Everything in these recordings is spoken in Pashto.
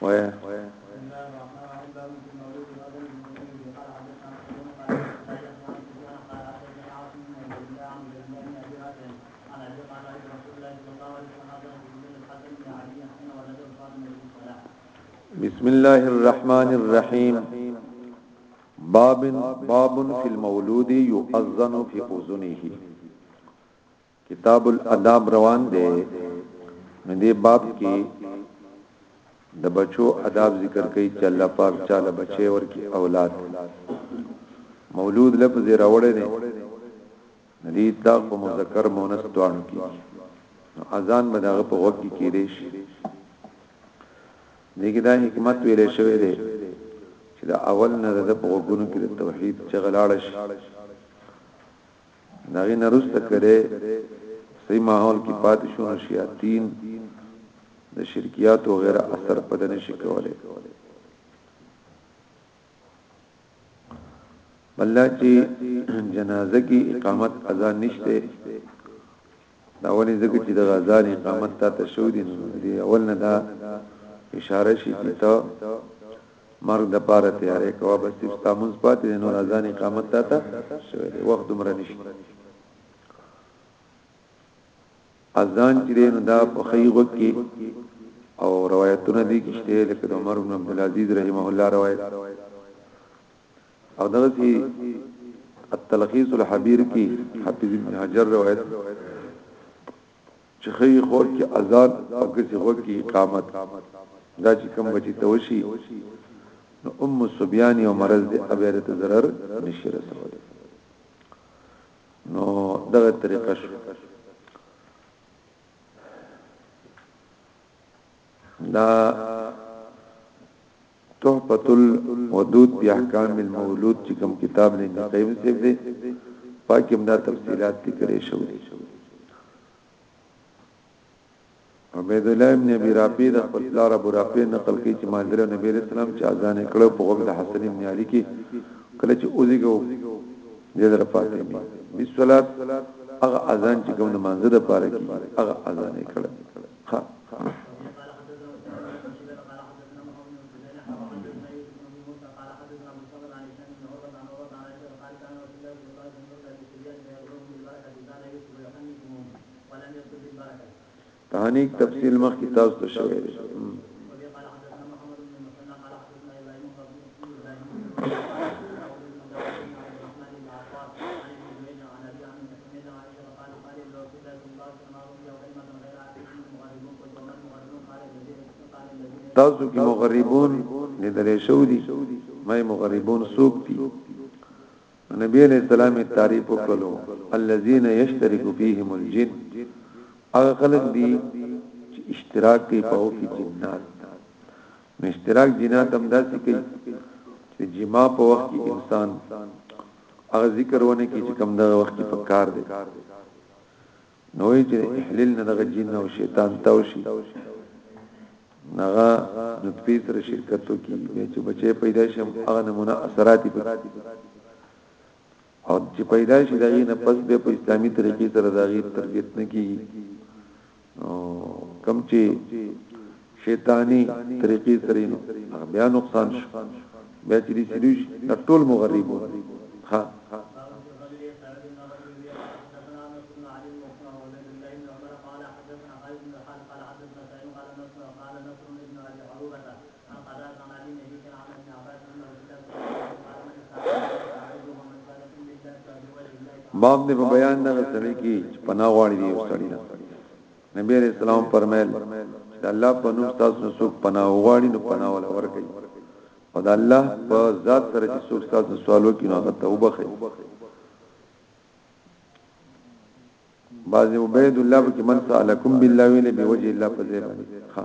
وای بسم الله الرحمن الرحيم باب باب فی المولود یؤذن فی اذنه کتاب الاداب روان دی نو دې باب کې د بچو آداب ذکر کوي چې الله پاک چاله بچي ورکی اولاد مولود لفظ راوړی دی ندی تا په مذکر مؤنث دوانو کې اذان بداغه په وخت کې کېږي دې کې دا حکمت ویل شوی دی چې دا اول نه د په غوګونو کې د توحید چې غلاړ شي دا غي نرسته کړي صحیح ماحول کې پاتې شو شیاطین د شرکیات او غیره اثر پدنه شي کوله بلدا چې جنازه کې اقامت اذان نشته دا ولې ځکه چې د اذان اقامت ته تشو دي نو دې اول نه دا اشاره شي چې ته مرګ د پاره تیارې کوه بس چې تاسو پاتې نو اذان اقامت ته شوی وخت عمر نشته اذان چې دی نو دا په خی غوږ کې او روایتونه دي کې شته لکه د عمر بن عبد العزيز رحمه الله روایت او دغه سي التلخيص الحبير کې حافظ ابن حجر روایت چې خی غوږ کې اذان او کې غوږ کې اقامت دا چې کوم بچي توشي نو ام سبيان او مرز دې ابيرت ضرر نشي رسول نو دغه طریقه شو دا تحفت الودود بی احکام المولود چې کوم کتاب نه دی قیم سیب دی پاکم دا تفصیلات ذکر شوی عبید الله ابن ابي رافع د خپل پلار ابو رافع نقل کوي چې مانځل نبی عليه السلام چې اذان کړو په وخت د حسن ابن علي کې کله چې اوزګو دې در پاتې دي بالصلات هغه اذان چې کوم د مانځه د پاره کې هغه اذان کړو ها تهنیک تفصیل مخکې تاسو ته شوی دی تاسو کې مغربون لیدل شو دي مې مغربون سوق دي نبی علیہ السلام تعریف وکړو الذين يشترك فيهم الجن هغه خلک دي چې اشتراک کوي په کې جنات نو اشتراک جنات هم داسې کوي چې جما په وخت کې انسان هغه ذکر ونه کې چې کم دغه وخت کې پکار دی نوې چې احلیل نه دغه جن او شیطان تاو شي نغه نطفه سره شرکت وکي به چې بچي پیدا شي هغه نمونه اثرات په او چې پیدا شي دا نه پس به په اسلامي طریقې سره دا غي تربيت نه کیږي کم چې شیطانی طریقی سره نو هغه بیا نقصان شو بیا چې دې سړي د ټول مغرب ها باب دې په بیان نه سړی کې پناه غواړي دی سړی نه نبی عليه السلام فرمایل چې الله په نوم تاسو نه څوک پناه وغواړي نو پناه ولا ورکړي او د الله په ذات سره چې څوک تاسو نه سوال وکړي نو هغه توبه کوي بعض عبید الله کې من سالکم بالله ویل به وجه الله په ځای باندې ها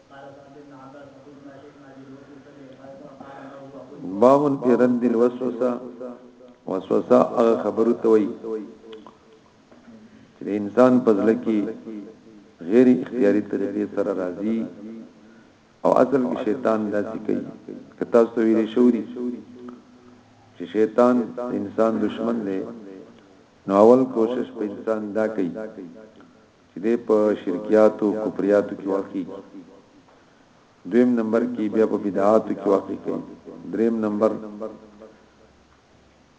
باب فی رد الوسوسه وسوسه هغه خبرو ته وایي چې انسان په ځل کې غیر اختیاري طریقې سره راځي او اصل کې شیطان داسې کوي که تاسو ته ویلې شوري چې شیطان انسان دشمن دی نو اول کوشش په انسان دا کوي چې دی په شرکیاتو او کفریاتو کې واقع کیږي دویم نمبر کې بیا په بدعاتو کې واقع کیږي دریم نمبر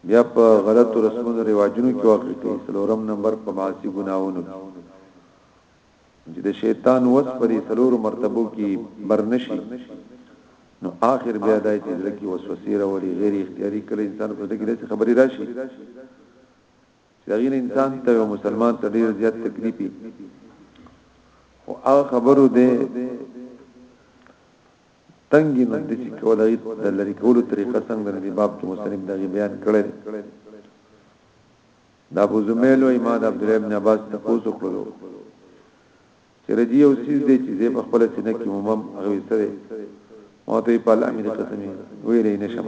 بیا په غلط رسمونو رواجونو کې واقع کیږي څلورم نمبر په معاصی ګناوونو چې د شیطان وس پرې څلور مرتبو کې برنشي نو آخر بیا دای چې ځکه وسوسه راوړي غیر اختیاري کله انسان په دې کې خبري راشي چې غیر انسان ته او مسلمان ته ډیر زیات تکلیفي خو هغه خبرو ده تنګي نو د چې کولای د لری کولو طریقه څنګه د باب کې مصنف دغه بیان کړل دا ابو زمیل او امام عبد الله بن عباس تاسو کړو چې رجی او سیز دې چې زه په خپل سینه کې مومم هغه سره ماته په الله امید قسم ویلې نشم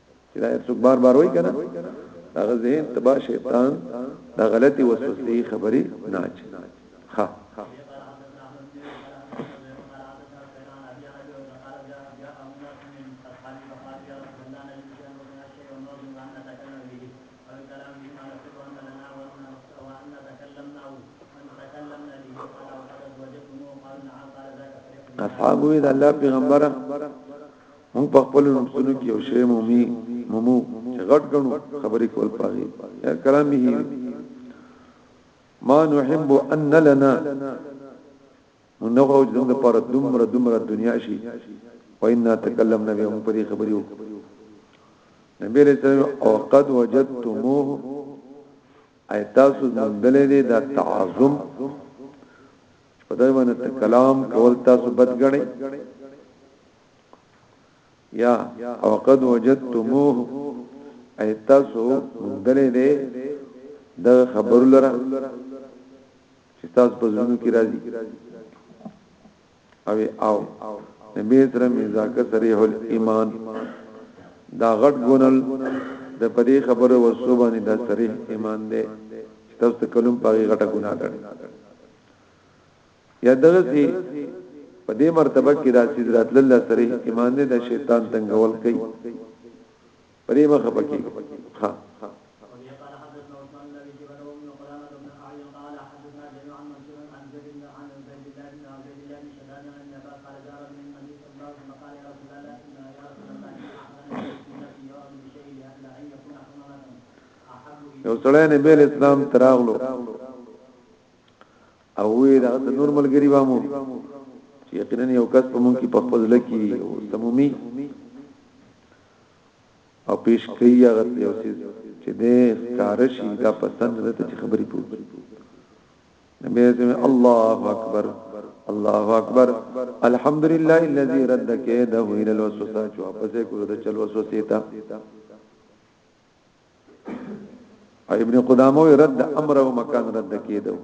چې دا څوک بار بار وای کنه هغه ذهن تبا شیطان دا غلطي وسوسې خبري نه اچي ها اصحاب وی د الله پیغمبره مونږ په خپل نفسونو کې یو شی مومي مومو چې غټ غنو خبرې کول پاږي یا کلام به ما نحب ان لنا منغو زموږ لپاره دومره دومره دنیا شي وإنا تکلمنا به موږ په دې خبرې وکړو نبی له تعالی او قد وجدتموه ایتاسو مندلې دې دا تعظم په دې باندې کلام کول تاسو بدګنی یا او قد وجدتموه ای تاسو مندلې دې د خبر لره چې تاسو په ځونو کې راځي او او نبی سره مزاکه صریح الايمان دا غټ ګونل د پدې خبره وسوبانی دا صریح ایمان دی تاسو ته کلم پاغي غټه ګناه ده یا دغه سي په دې مرتبه کې دا سیز راتل الله سره احتمال نه د شیطان تنگول کوي پرې مخه پکې ها یو سړی نه بیل اسلام تراغلو او وی دا د نور ملګری وامو چې یقینا یو کس په مونږ کې په خپل لکی او سمومي او پیش کوي هغه یو چې د کارشي دا پسند ده چې خبرې پوي نبی اسلام الله اکبر الله اکبر الحمدلله الذي رد كيده الى الوسوسه جو پسې کو د چل وسوسه تا او ابن قدامه رد امر او مکان رد کېدو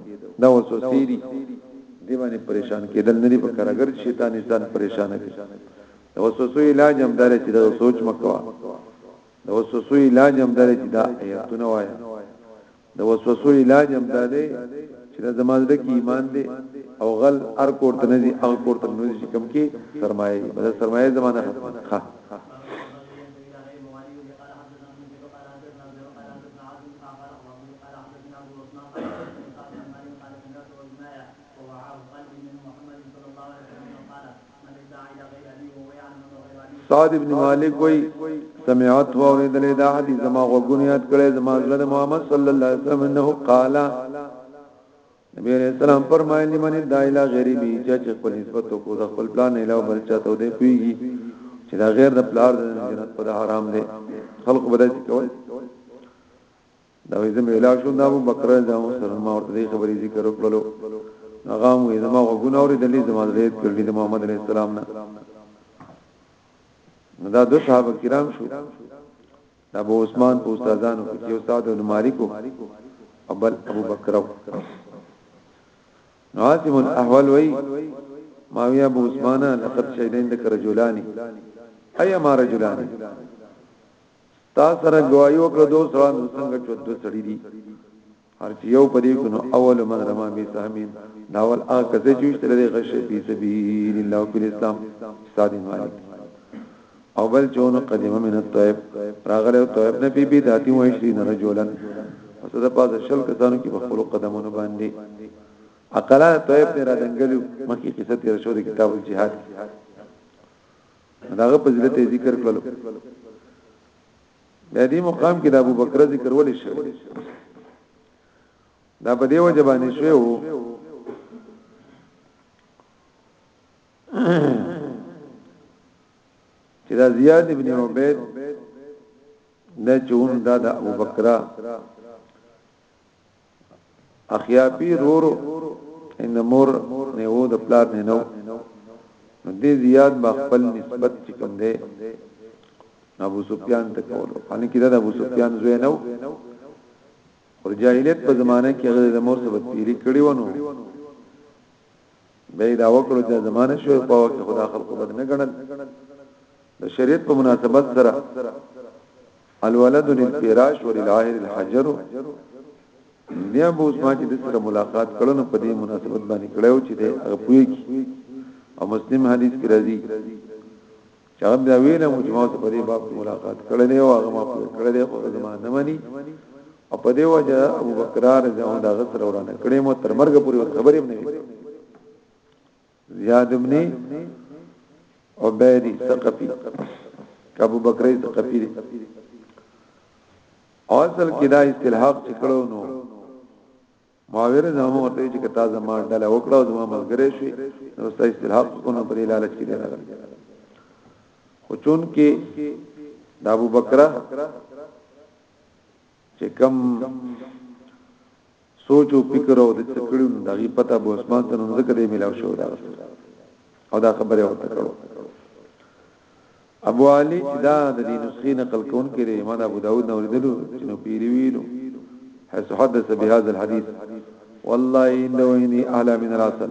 دا وسوسيري دی باندې پریشان کېدل نه دی په کار اگر شیطان انسان پریشان کوي د وسوسو علاج هم دار چې د سوچ مکوا د وسوسو علاج هم دار چې دا ایتونه وایا د وسوسو علاج هم دا دی چې د زمازده کې ایمان دی او غل ار کور ته نزي هغه کور ته نزي چې کم کې سرمایه دی بل سرمایه زمانه ښه سعد ابن مالک وای سمعت و اوریدل دا حدیث ما غوګنیات کړي زما زړه محمد صلی الله علیه وسلم انه قال نبی علیہ السلام فرمایلی من دایلا غریب چې خپل نسبت کو د خپل پلان علاوه بل چاته دی پیږي چې دا غیر د پلار د جنت پر حرام دی خلق بدای کوي دا وې زمې لا شو دا ابو بکر دا سر ما ورته دې خبرې ذکر وکړو هغه مو زما غوونه اورې دلې زما دې کړې د محمد عليه السلام نه دا دو صحابه کرام شو دا ابو عثمان په استادانو کې یو استاد نو مالکو ابل ابو بکر ناظم الاحوال وی ماویہ ابو عثمان لقد شهدین ذکر رجلانی ايما رجلانی تا سره گوايو کړو دو سره نو څنګه چې دو سړي دي هر چې یو پدې کنو اول من رما به سهمین داول ا کسه چې تر دې غش په سبیل الله په اسلام استاد مالک او بل چون قدیم من الطيب راغله طيب نه بي بي داتي و 20 رجولن پس د پازه شل کسانو کې په خپل قدمونو باندې اقلا طيب نه را دنګلو مخکې قصه تیر شو د کتاب الجihad داغه فضیلت ذکر کړل د دې مقام کې د ابو بکر ذکر ولې شو دا په دیو جبانې شو چې دا زیاد ابن عبید نه چون دا د ابو بکر اخیاپی رورو ان مور نه وو د پلار نه نو نو دې زیاد با خپل نسبت چې کوم دی ابو سفیان ته کولو ان کې دا ابو سفیان زوی نو او جاهلیت په زمانه کې هغه د مور سره پیری کړی ونه به دا وکړو چې زمانه شو په وخت خدا خلق بد نه غنل د شریعت په مناسبت سره الولد للفراش وللعاهر الحجر بیا به اوس ما چې د سره ملاقات کړو نو په دې مناسبت باندې کړو چې د غپوي کی او مسلم حدیث کې راځي چې هغه بیا ویله مو چې ما په دې باب ملاقات کړې دی او هغه ما کړې دی او زما نه مني او په دې وجه ابو بکر رضی الله عنه دا غسر ورانه کړې مو تر مرګ پورې خبرې نه زیاد ابن عبیدی ثقفی ابو بکری ثقفی دی او اصل کې دا استلحاق چې کړو نو ماویر زمو ته چې کتا زما ډله وکړو زما ملګری شي نو ستا استلحاق کو نو پرې لالچ کې راغلی خو چون کې د ابو بکر چې کم سوچ او فکر او د تکړو دغه پته به عثمان ته نن ذکر دی ملاو شو دا او دا خبره ورته کړو ابو علي چې دا د دین نسخې نقل کون کې دی امام ابو داود نو ردلو چې نو پیری ویلو حيث حدث بهذا الحديث والله انه اني اعلى من العسل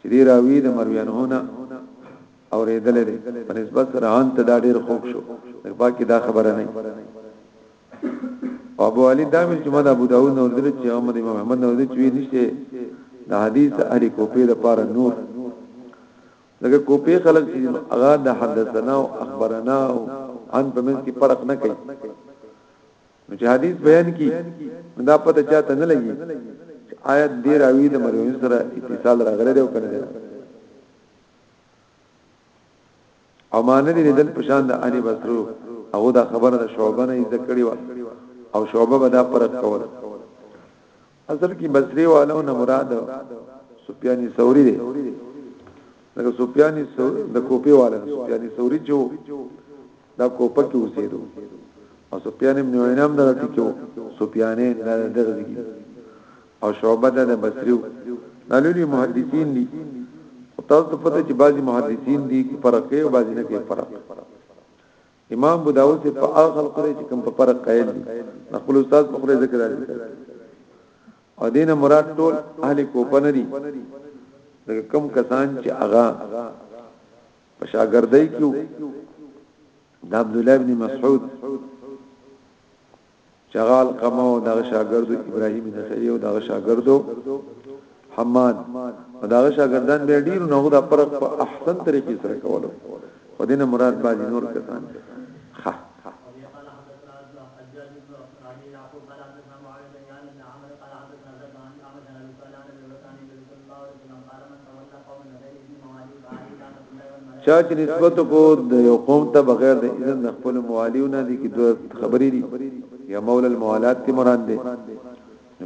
چې دی راوی د مرویانهونه اوریدل دي په نسبت سره ان ته دا ډیر خوښ شو باقي دا خبره نه او ابو علي دامل چې مده ابو داود نو درې چې احمد امام احمد نو درې چې نشته د حدیث اهل کوپی د پاره نور لکه کوپی خلک چې اغا د حدثنا او اخبرنا او ان په منځ کې فرق نه کوي نو چې حدیث بیان کی نو دا پته چاته نه لګي چې آیت دی راوی د مروی سره اتصال راغلی دی او کنه دی او معنی دی دل پشان د انی بصرو او دا خبره د شعبه نه ذکر کړي او شعبه به دا پرد کول اصل کې بصری والو نه مراد سفیانی ثوری دی لکه سفیانی ثوری د کوپی والا سفیانی ثوری چې دا کوپه کې اوسېدو او سفیان ابن عینام دا ټکو سفیانین دا دغه دي او شعبه د بصریو نالولی محدثین دي او تاسو ته پته چې بعضی محدثین دي کې فرق کوي بعضی نه کوي فرق امام ابو داود په هغه خلق لري چې کوم په فرق قائل دي خپل استاد په خله ذکر داري او دینه مراد ټول اهل کوپه نه دي لکه کم کسان چې اغا په شاګردۍ کې د عبد الله ابن مسعود چغال قمه او دغه شاګردو ابراهیم نخری او دغه شاګردو حماد او دغه شاګردان به ډیر نو دا فرق په احسن طریقې سره کولو خو دینه مراد باندې نور کسان ها چا چې نسبت کو د یو قوم ته بغیر د اذن د خپل موالیو نه دي کې دوه خبرې دي یا مولا الموالات تی مراد دي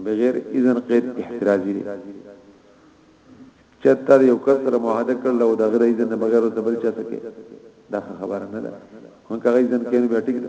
بغیر اذن قید احترازي دي چته یو کس سره معاهده کړل او د غیر اذن بغیر د بل چا سره دا خبره نه ده هغه اذن کین به ټیک ده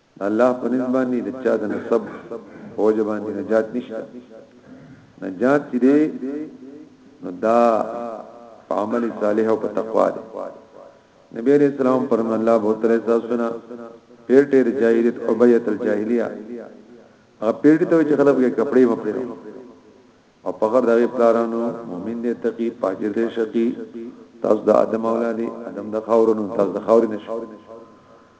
د الله په نس باندې د چا د نسب په وجه باندې نجات نشته نجات چې دی نو دا په عمل صالح او په تقوا دی نبی علیہ السلام پرم الله بہت تعالی تاسونا پیرټه د جاهلیت او بیت الجاهلیه هغه پیرټه ته چې خلک یې کپڑے مپړي او په غر دغه پلارانو مؤمن دې تقی پاجر دې شقی تاسو د ادم اولاد ادم د خاورونو تاسو د خاورې نشو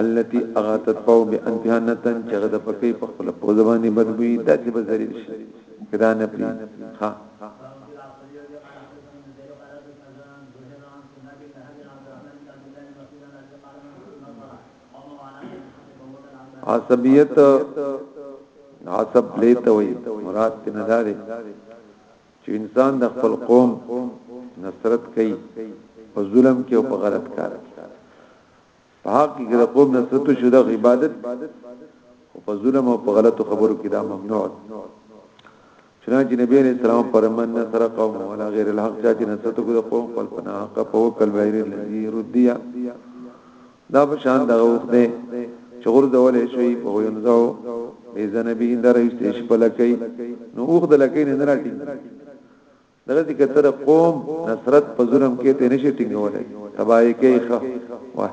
التي هغه تتبع بانتهانه چې هغه د پکې په خپل پوزه باندې بدبوي داسې به ذلیل شي کدا نه پری ها عصبیت عصب لیت وي مراد تنه داري چې انسان د خپل قوم نصرت کوي په ظلم کې او په غلط کار کې په حق کې د قوم نصرت شو د عبادت او په ظلم او په غلطو خبرو کې دا ممنوع چنانچه نبی علیہ السلام فرمان نصر قوم ولا غیر الحق چاچی نصرت کو قوم خپل پناه حق په کل غیر الذی ردیا دا په شان دغه وخت دی چې غرزول شي په وینځو به زنبی درېشته شي په لکې نو اوخ د لکې نه راټی دغه دې کتر قوم نصرت په ظلم کې ته نشي ټینګولای تبای کې ښه واه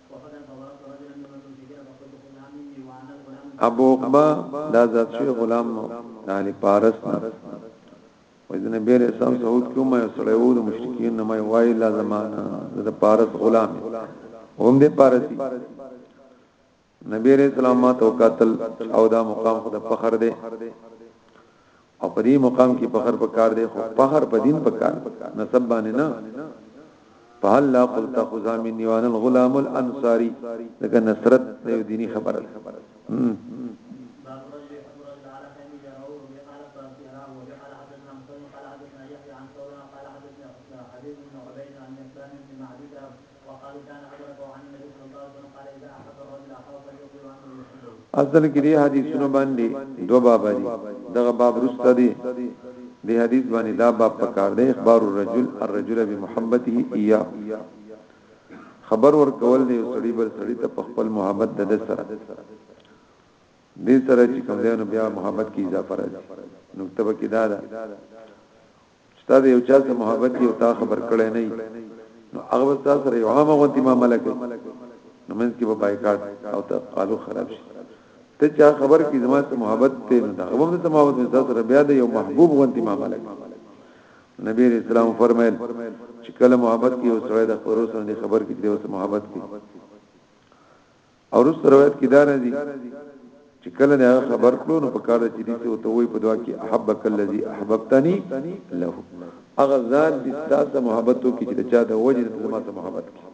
ابو عقبه دا ذات شوی غلام نو د اهل پارس نه وای د نبی علیہ السلام سعود کیو ما سره وو د مشرکین نه ما وای لا زمانہ د پارس غلام هم د پارسی نبی علیہ السلام ما تو قتل او دا مقام خود فخر دی او په دې مقام کې فخر پکار دی خو فخر په دین پکار نسب باندې نه فهلا قلت خذا من نيوان الغلام الانصاري لکه نصرت یو دینی خبره وقالو كان عبرته عن النبي صلى الله عليه وسلم قال اذا احب الرجل اخاه فليقضي عنه يحبه اصل کې دې حدیثونو باندې دوه باب دي دغه باب رسته دي د حدیث باندې دا باب پکار دی اخبار الرجل الرجل بمحبته اياه خبر ورکول دی سړي بل سړي ته خپل محبت د سره دې سره چې کوم دی نو بیا محبت کی اضافه راځي نو تبکې دا ده ستا د یو چا سره محبت یو تا خبر کړی نه نو هغه به تاسو سره یو عامه غونتی معاملې کوي نو من کې به بایکاټ او تقالو خراب شي ته چا خبر کې زما سره محبت ته نه دا غوږ ته محبت مې تاسو سره بیا د یو محبوب غونتی معاملې کوي نبی رسول الله فرمایل چې کله محبت کې یو سره د خبرو سره خبر کې دی او محبت کې او رس روایت کې دا راځي چې کله دا خبر کړو نو په کار چې دې او ته وې په دعا کې احبک الذی احببتنی له هغه ځان دې تاسو محبت وکړي چې چا د وجه ته ما سره محبت کړي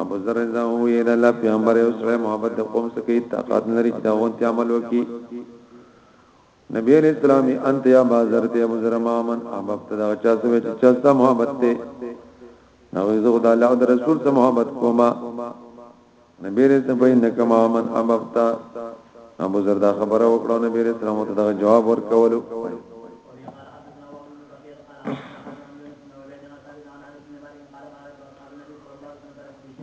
ابو ذر رضی الله عنه یې الله پیغمبر او سره محبت د قوم څخه کوي طاقت لري چې دا غونتی عمل وکړي نبی علیہ السلام انت یا بازر ته ابو ذر ما من احببت دا چا سوې چې چلتا محبت ته نو زه خدای الله او رسول سره محبت کوما نبی علیہ السلام په انک ما من احببت ابو ذر دا خبره وکړه نبی علیہ السلام ته دا جواب ورکولو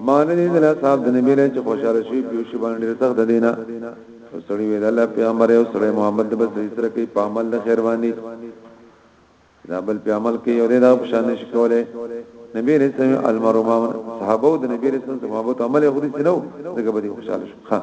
معنی دې نه صاحب د نبی له چې خوشاله شي په شی باندې سخت دینا سړی ویل الله پیغمبر او سړی محمد د بس سره کې په عمل د خیر باندې دا بل په عمل کې یو دې دا پښان نشي کوله نبی رسول المرما صحابه د نبی رسول صحابه ته عمل غوړي سينو دغه به خوشاله شي ها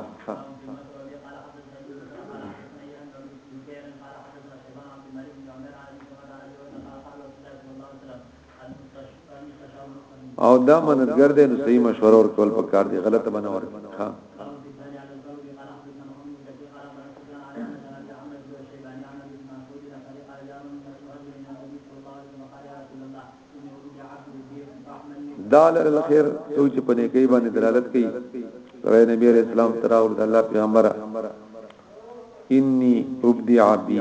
او دا منځګر دی نو صحیح مشوره ورکول پکار دی غلطه باندې ورکړه ها دالر الخير سوچ پنه کوي باندې دلالت کوي سره نبی عليه السلام ترا او الله پیغمبر اني ابدي عبي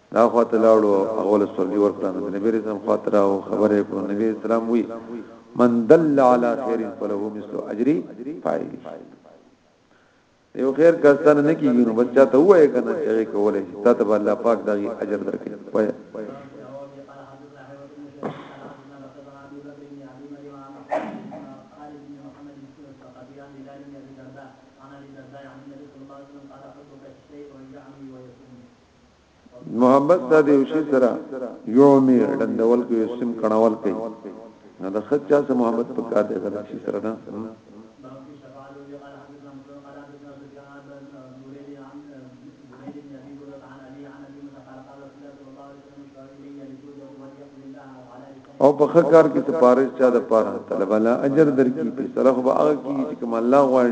دا خواته لاړو هغه له سورلي ورکړه نو نبی رسول خوا ته راو خبره کړو نبی اسلام وی من دل علی خیر فله مثل اجر فاعل یو خیر کستان نه کیږي نو بچا ته وای کنه چې کولای شي تاسو به الله پاک دغه اجر درکړي وای محبت دا دی وشي سره یو می ډندول کې سم کڼول کوي نه د خچا سره محبت پکار دی دا شي سره نه او په خکار کې سپارښت چا د پاره طلب الله اجر درکې په سره خو به هغه کې چې کوم الله غواړي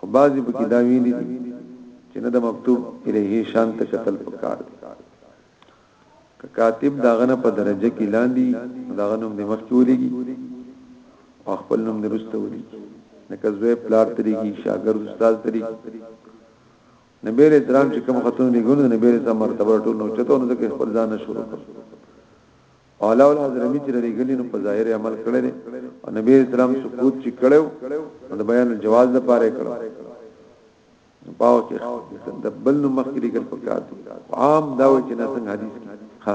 خو بعضي پکې دا ویلي دي چې نه د مکتوب الیه شان ته قتل پکار دی که کاتب داغه نه په درجه کې لاندې داغه نوم د مخ کې ولېږي او خپل نوم د رسته ولېږي لکه زوی پلار ترېږي شاګرد استاد ترېږي نبی علیہ السلام چې کوم خاتون لګونو نبی علیہ السلام مرتبه ټول نو چته نو ځکه خپل ځان شروع کړ علاو الحضرمی چې لريګلی نو په ظاهر عمل کړی دی او نبی اسلام سکوت چې کړو نو د بیان جواز د پاره کړو پاو کې د بل نو مخ کې لګل پکار دي عام دا و چې نه څنګه حدیث کې ها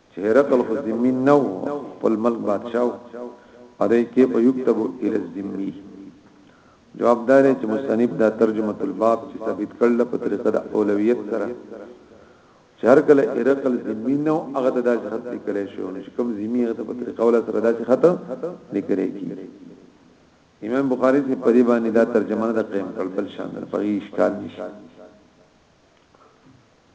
چې هرقل خو ذمي نه و خپل ملک بادشاہ او دای کې په یكتب ال الذمي جوابدار چې مصنف دا ترجمه الباب چې ثابت کړل په طریقه د اولویت سره چې هر کله هرقل ذمي نه هغه د داسې خط لیکل شو نو کوم ذمي هغه په طریقه ولا سره داسې خط لیکل کی امام بخاری سے پری باندې دا ترجمه د قیم کړل بل شان په اشکال نشي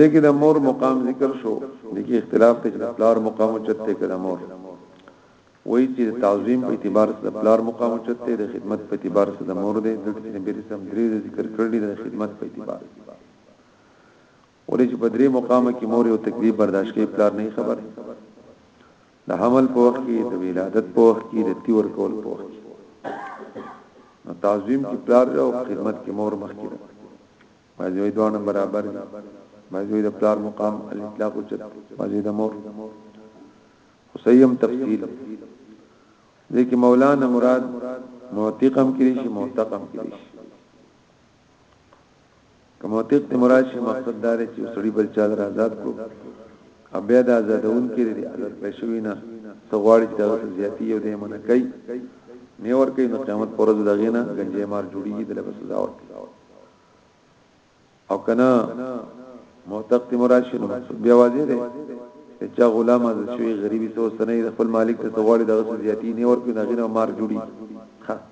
ذکر مور مقام ذکر شو دغه اختلاف ته چې پلار مقام چته کړه مور وای چې تعظیم په اعتبار سره پلار مقام چته د خدمت په اعتبار سره د مور دی د نبی رسول درې ذکر کړی د خدمت په اعتبار ولې چې په درې مقام کې مور یو تکلیف برداشت کوي پلار نه خبر د حمل په وخت کې د ولادت په وخت کې د تیور کول په وخت کې نو تعظیم کې پلار او خدمت کې مور مخ کې ده باځي وي دوه برابر دي باځي وي د پلار مقام الاطلاق او چت باځي د مور حسیم تفصیل ځکه مولانا مراد معتقم کړي شي معتقم کړي شي کوم تیق ته مراد شي مقصد دا دی چې سړی بل چا در آزاد کړو او بیا د آزادون کې لري آزاد کړی شوی نه سغواړي چې دا زیاتی یو دی منه کوي نه ور کوي نو قیامت پر ورځ دغه نه گنجې مار جوړیږي د لبس سزا ورکړي او کنه معتق ته مراد شي مقصد بیا واضح دی چې چا غلام از شوی غریبي سو سنې خپل مالک ته سغواړي دغه زیاتی نه ور کوي دغه نه مار جوړي